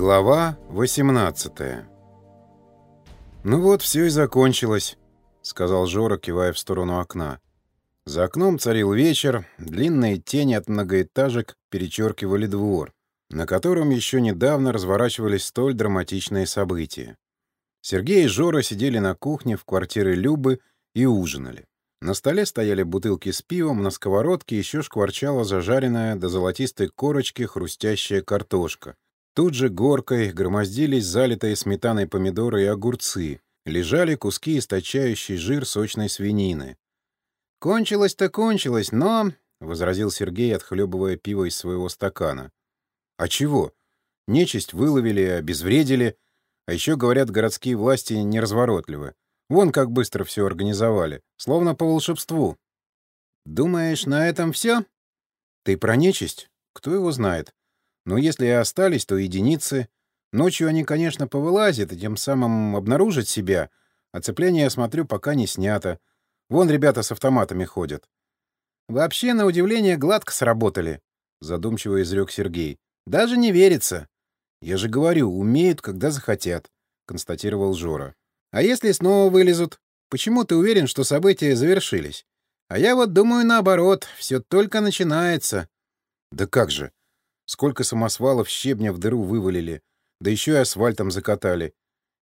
Глава 18 «Ну вот, все и закончилось», — сказал Жора, кивая в сторону окна. За окном царил вечер, длинные тени от многоэтажек перечеркивали двор, на котором еще недавно разворачивались столь драматичные события. Сергей и Жора сидели на кухне в квартире Любы и ужинали. На столе стояли бутылки с пивом, на сковородке еще шкварчала зажаренная до золотистой корочки хрустящая картошка — Тут же горкой громоздились залитые сметаной помидоры и огурцы, лежали куски источающей жир сочной свинины. «Кончилось-то кончилось, но...» — возразил Сергей, отхлебывая пиво из своего стакана. «А чего? Нечисть выловили, обезвредили. А еще, говорят, городские власти неразворотливы. Вон как быстро все организовали, словно по волшебству». «Думаешь, на этом все?» «Ты про нечисть? Кто его знает? Но если и остались, то единицы. Ночью они, конечно, повылазят и тем самым обнаружат себя. Оцепление, я смотрю, пока не снято. Вон ребята с автоматами ходят. «Вообще, на удивление, гладко сработали», — задумчиво изрек Сергей. «Даже не верится». «Я же говорю, умеют, когда захотят», — констатировал Жора. «А если снова вылезут? Почему ты уверен, что события завершились? А я вот думаю наоборот, все только начинается». «Да как же? Сколько самосвалов щебня в дыру вывалили, да еще и асфальтом закатали.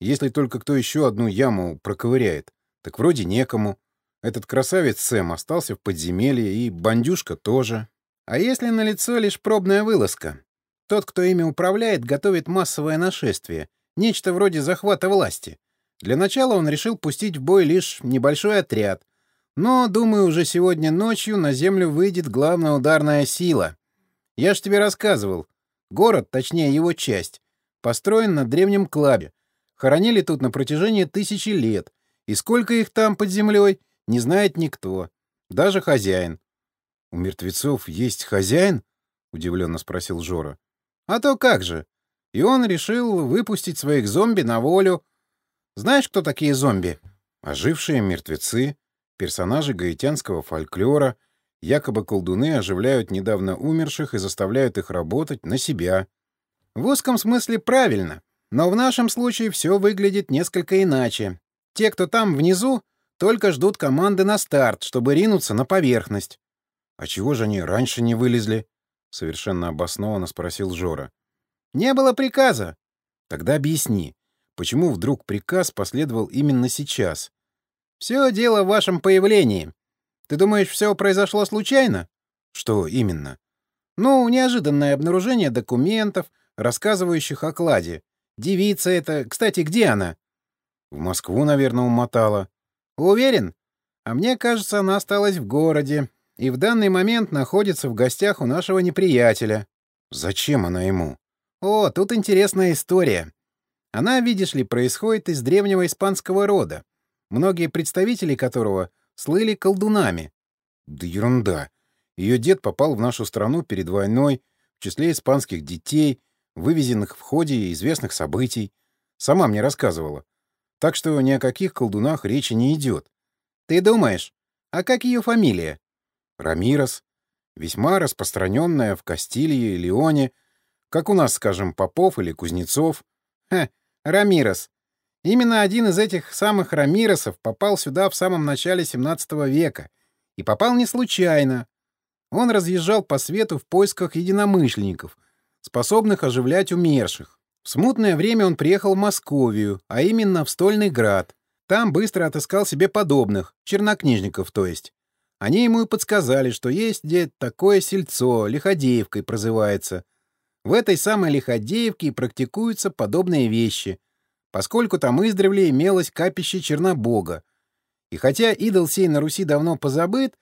Если только кто еще одну яму проковыряет, так вроде некому. Этот красавец Сэм остался в подземелье, и бандюшка тоже. А если на лицо лишь пробная вылазка? Тот, кто ими управляет, готовит массовое нашествие, нечто вроде захвата власти. Для начала он решил пустить в бой лишь небольшой отряд. Но, думаю, уже сегодня ночью на землю выйдет главная ударная сила. Я ж тебе рассказывал. Город, точнее его часть, построен на древнем клабе. Хоронили тут на протяжении тысячи лет. И сколько их там под землей, не знает никто. Даже хозяин. — У мертвецов есть хозяин? — удивленно спросил Жора. — А то как же. И он решил выпустить своих зомби на волю. Знаешь, кто такие зомби? Ожившие мертвецы, персонажи гаитянского фольклора — Якобы колдуны оживляют недавно умерших и заставляют их работать на себя. В узком смысле правильно, но в нашем случае все выглядит несколько иначе. Те, кто там внизу, только ждут команды на старт, чтобы ринуться на поверхность. — А чего же они раньше не вылезли? — совершенно обоснованно спросил Жора. — Не было приказа. — Тогда объясни, почему вдруг приказ последовал именно сейчас? — Все дело в вашем появлении. Ты думаешь, все произошло случайно? Что именно? Ну, неожиданное обнаружение документов, рассказывающих о кладе. Девица эта... Кстати, где она? В Москву, наверное, умотала. Уверен? А мне кажется, она осталась в городе и в данный момент находится в гостях у нашего неприятеля. Зачем она ему? О, тут интересная история. Она, видишь ли, происходит из древнего испанского рода, многие представители которого — слыли колдунами. Да ерунда. Ее дед попал в нашу страну перед войной в числе испанских детей, вывезенных в ходе известных событий. Сама мне рассказывала. Так что ни о каких колдунах речи не идет. Ты думаешь? А как ее фамилия? Рамирос. Весьма распространенная в Кастилии, Леоне. Как у нас, скажем, Попов или Кузнецов. Ха, Рамирос. Именно один из этих самых Рамиросов попал сюда в самом начале 17 века. И попал не случайно. Он разъезжал по свету в поисках единомышленников, способных оживлять умерших. В смутное время он приехал в Московию, а именно в Стольный Град. Там быстро отыскал себе подобных, чернокнижников то есть. Они ему и подсказали, что есть где такое сельцо, Лиходеевкой прозывается. В этой самой Лиходеевке и практикуются подобные вещи — поскольку там издревле имелось капище Чернобога. И хотя идол сей на Руси давно позабыт,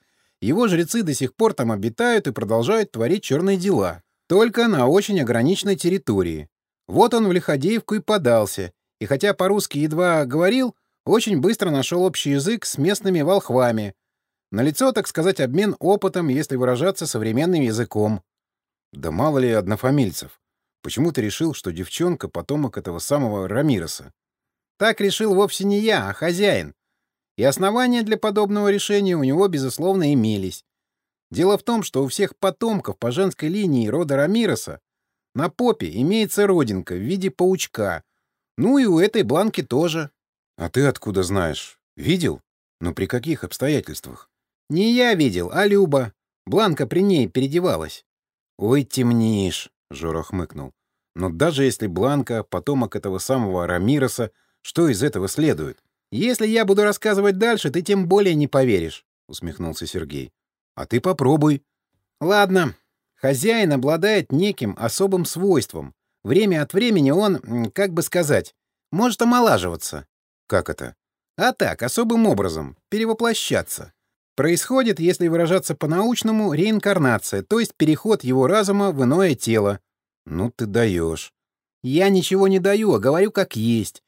его жрецы до сих пор там обитают и продолжают творить черные дела, только на очень ограниченной территории. Вот он в Лиходеевку и подался, и хотя по-русски едва говорил, очень быстро нашел общий язык с местными волхвами. Налицо, так сказать, обмен опытом, если выражаться современным языком. Да мало ли однофамильцев. Почему ты решил, что девчонка — потомок этого самого Рамироса? Так решил вовсе не я, а хозяин. И основания для подобного решения у него, безусловно, имелись. Дело в том, что у всех потомков по женской линии рода Рамироса На попе имеется родинка в виде паучка. Ну и у этой бланки тоже. А ты откуда знаешь? Видел? Но при каких обстоятельствах? Не я видел, а Люба. Бланка при ней переодевалась. Ой, темнишь, Жора хмыкнул. Но даже если Бланка — потомок этого самого Рамироса, что из этого следует? Если я буду рассказывать дальше, ты тем более не поверишь, — усмехнулся Сергей. А ты попробуй. Ладно. Хозяин обладает неким особым свойством. Время от времени он, как бы сказать, может омолаживаться. Как это? А так, особым образом, перевоплощаться. Происходит, если выражаться по-научному, реинкарнация, то есть переход его разума в иное тело. Ну ты даешь. Я ничего не даю, а говорю как есть.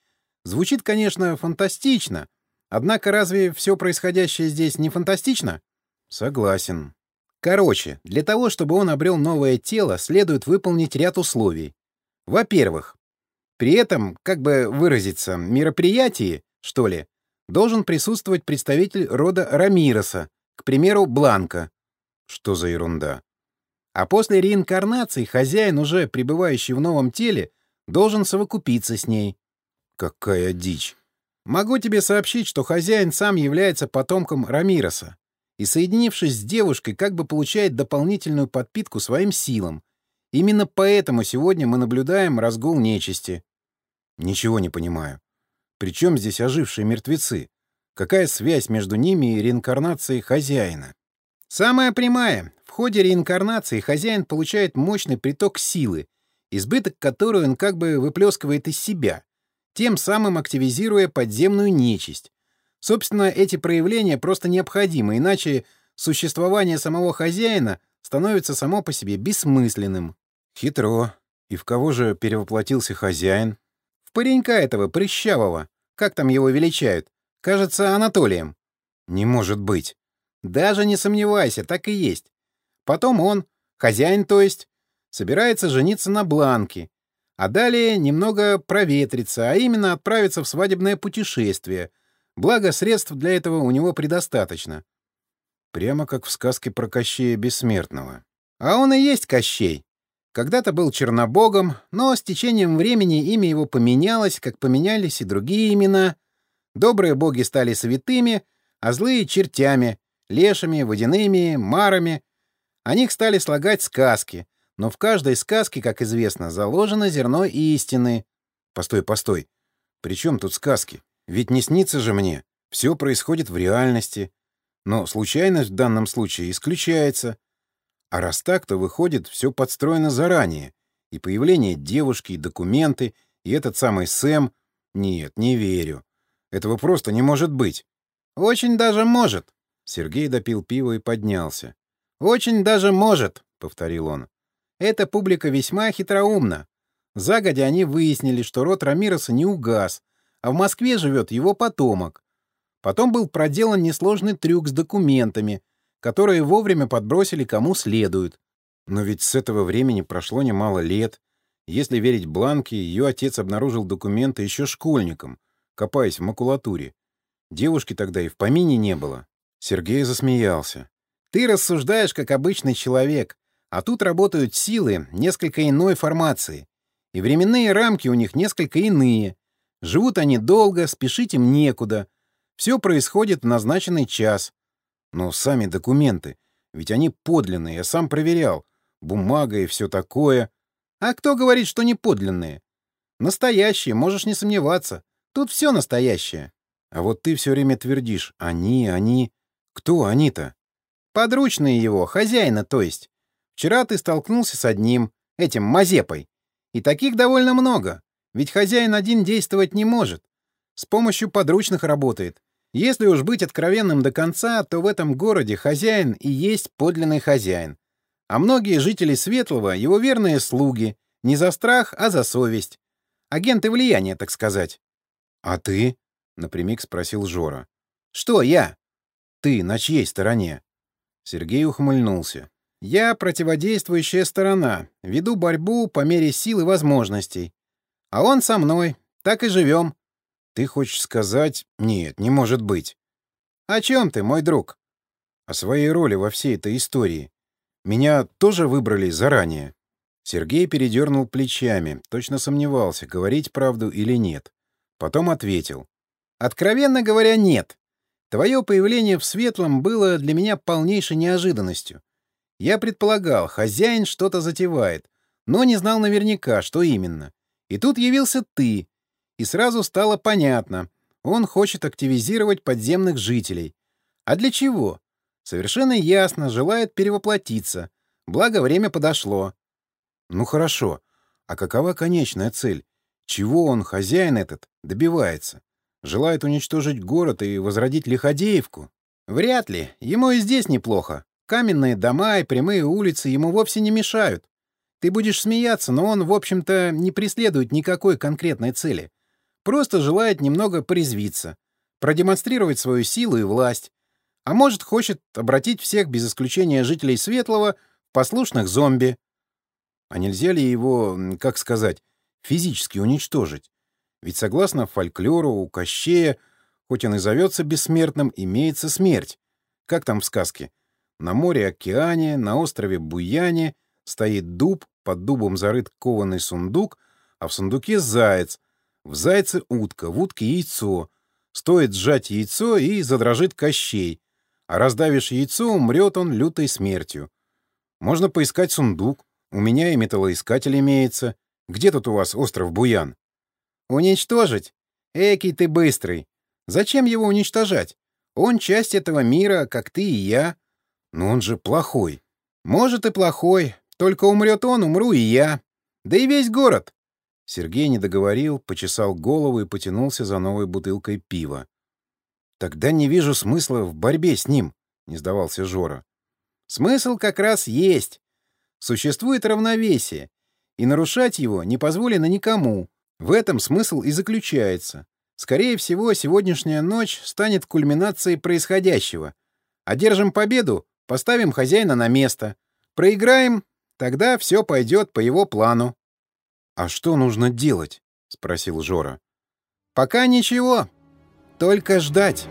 Звучит, конечно, фантастично. Однако разве все происходящее здесь не фантастично? Согласен. Короче, для того, чтобы он обрел новое тело, следует выполнить ряд условий. Во-первых, при этом, как бы выразиться, мероприятии, что ли, должен присутствовать представитель рода Рамироса, к примеру, Бланка. Что за ерунда? А после реинкарнации хозяин, уже пребывающий в новом теле, должен совокупиться с ней. Какая дичь. Могу тебе сообщить, что хозяин сам является потомком Рамироса и, соединившись с девушкой, как бы получает дополнительную подпитку своим силам. Именно поэтому сегодня мы наблюдаем разгул нечисти. Ничего не понимаю. Причем здесь ожившие мертвецы? Какая связь между ними и реинкарнацией хозяина? Самая прямая. В ходе реинкарнации хозяин получает мощный приток силы, избыток которой он как бы выплескивает из себя, тем самым активизируя подземную нечисть. Собственно, эти проявления просто необходимы, иначе существование самого хозяина становится само по себе бессмысленным. Хитро. И в кого же перевоплотился хозяин? В паренька этого, прыщавого. Как там его величают? Кажется, Анатолием. Не может быть. Даже не сомневайся, так и есть. Потом он, хозяин то есть, собирается жениться на Бланке, а далее немного проветриться, а именно отправиться в свадебное путешествие. Благо, средств для этого у него предостаточно. Прямо как в сказке про Кощея Бессмертного. А он и есть Кощей. Когда-то был Чернобогом, но с течением времени имя его поменялось, как поменялись и другие имена. Добрые боги стали святыми, а злые — чертями, лешами, водяными, марами. О них стали слагать сказки, но в каждой сказке, как известно, заложено зерно истины. Постой, постой. При чем тут сказки? Ведь не снится же мне. Все происходит в реальности. Но случайность в данном случае исключается. А раз так, то выходит, все подстроено заранее. И появление девушки, и документы, и этот самый Сэм. Нет, не верю. Этого просто не может быть. Очень даже может. Сергей допил пиво и поднялся. Очень даже может, повторил он. Эта публика весьма хитроумна. Загодя они выяснили, что род Рамироса не угас, а в Москве живет его потомок. Потом был проделан несложный трюк с документами, которые вовремя подбросили кому следует. Но ведь с этого времени прошло немало лет. Если верить Бланке, ее отец обнаружил документы еще школьником, копаясь в макулатуре. Девушки тогда и в помине не было. Сергей засмеялся. «Ты рассуждаешь, как обычный человек, а тут работают силы несколько иной формации. И временные рамки у них несколько иные. Живут они долго, спешить им некуда. Все происходит в назначенный час. Но сами документы, ведь они подлинные, я сам проверял. Бумага и все такое. А кто говорит, что не подлинные? Настоящие, можешь не сомневаться. Тут все настоящее. А вот ты все время твердишь «они, они». Кто они-то? Подручные его, хозяина, то есть. Вчера ты столкнулся с одним, этим Мазепой. И таких довольно много. Ведь хозяин один действовать не может. С помощью подручных работает. Если уж быть откровенным до конца, то в этом городе хозяин и есть подлинный хозяин. А многие жители Светлого — его верные слуги. Не за страх, а за совесть. Агенты влияния, так сказать. — А ты? — напрямик спросил Жора. — Что я? — Ты на чьей стороне? Сергей ухмыльнулся. — Я противодействующая сторона. Веду борьбу по мере сил и возможностей. А он со мной. Так и живем. Ты хочешь сказать... Нет, не может быть. О чем ты, мой друг? О своей роли во всей этой истории. Меня тоже выбрали заранее. Сергей передернул плечами, точно сомневался, говорить правду или нет. Потом ответил. «Откровенно говоря, нет. Твое появление в Светлом было для меня полнейшей неожиданностью. Я предполагал, хозяин что-то затевает, но не знал наверняка, что именно. И тут явился ты, и сразу стало понятно, он хочет активизировать подземных жителей. А для чего? Совершенно ясно, желает перевоплотиться. Благо, время подошло. Ну хорошо. А какова конечная цель? Чего он, хозяин этот, добивается? Желает уничтожить город и возродить Лиходеевку? Вряд ли. Ему и здесь неплохо. Каменные дома и прямые улицы ему вовсе не мешают. Ты будешь смеяться, но он, в общем-то, не преследует никакой конкретной цели. Просто желает немного порезвиться, продемонстрировать свою силу и власть. А может, хочет обратить всех, без исключения жителей Светлого, в послушных зомби. А нельзя ли его, как сказать, физически уничтожить? Ведь согласно фольклору у Кощея, хоть он и зовется бессмертным, имеется смерть. Как там в сказке? На море-океане, на острове Буяне стоит дуб, под дубом зарыт кованый сундук, а в сундуке заяц. В зайце утка, в утке яйцо. Стоит сжать яйцо, и задрожит Кощей. А раздавишь яйцо, умрет он лютой смертью. Можно поискать сундук. У меня и металлоискатель имеется. Где тут у вас остров Буян? Уничтожить? Экий ты быстрый. Зачем его уничтожать? Он часть этого мира, как ты и я. Но он же плохой. Может и плохой. Только умрет он, умру и я. Да и весь город. Сергей не договорил, почесал голову и потянулся за новой бутылкой пива. «Тогда не вижу смысла в борьбе с ним», — не сдавался Жора. «Смысл как раз есть. Существует равновесие, и нарушать его не позволено никому. В этом смысл и заключается. Скорее всего, сегодняшняя ночь станет кульминацией происходящего. Одержим победу, поставим хозяина на место. Проиграем, тогда все пойдет по его плану. — А что нужно делать? — спросил Жора. — Пока ничего. Только ждать.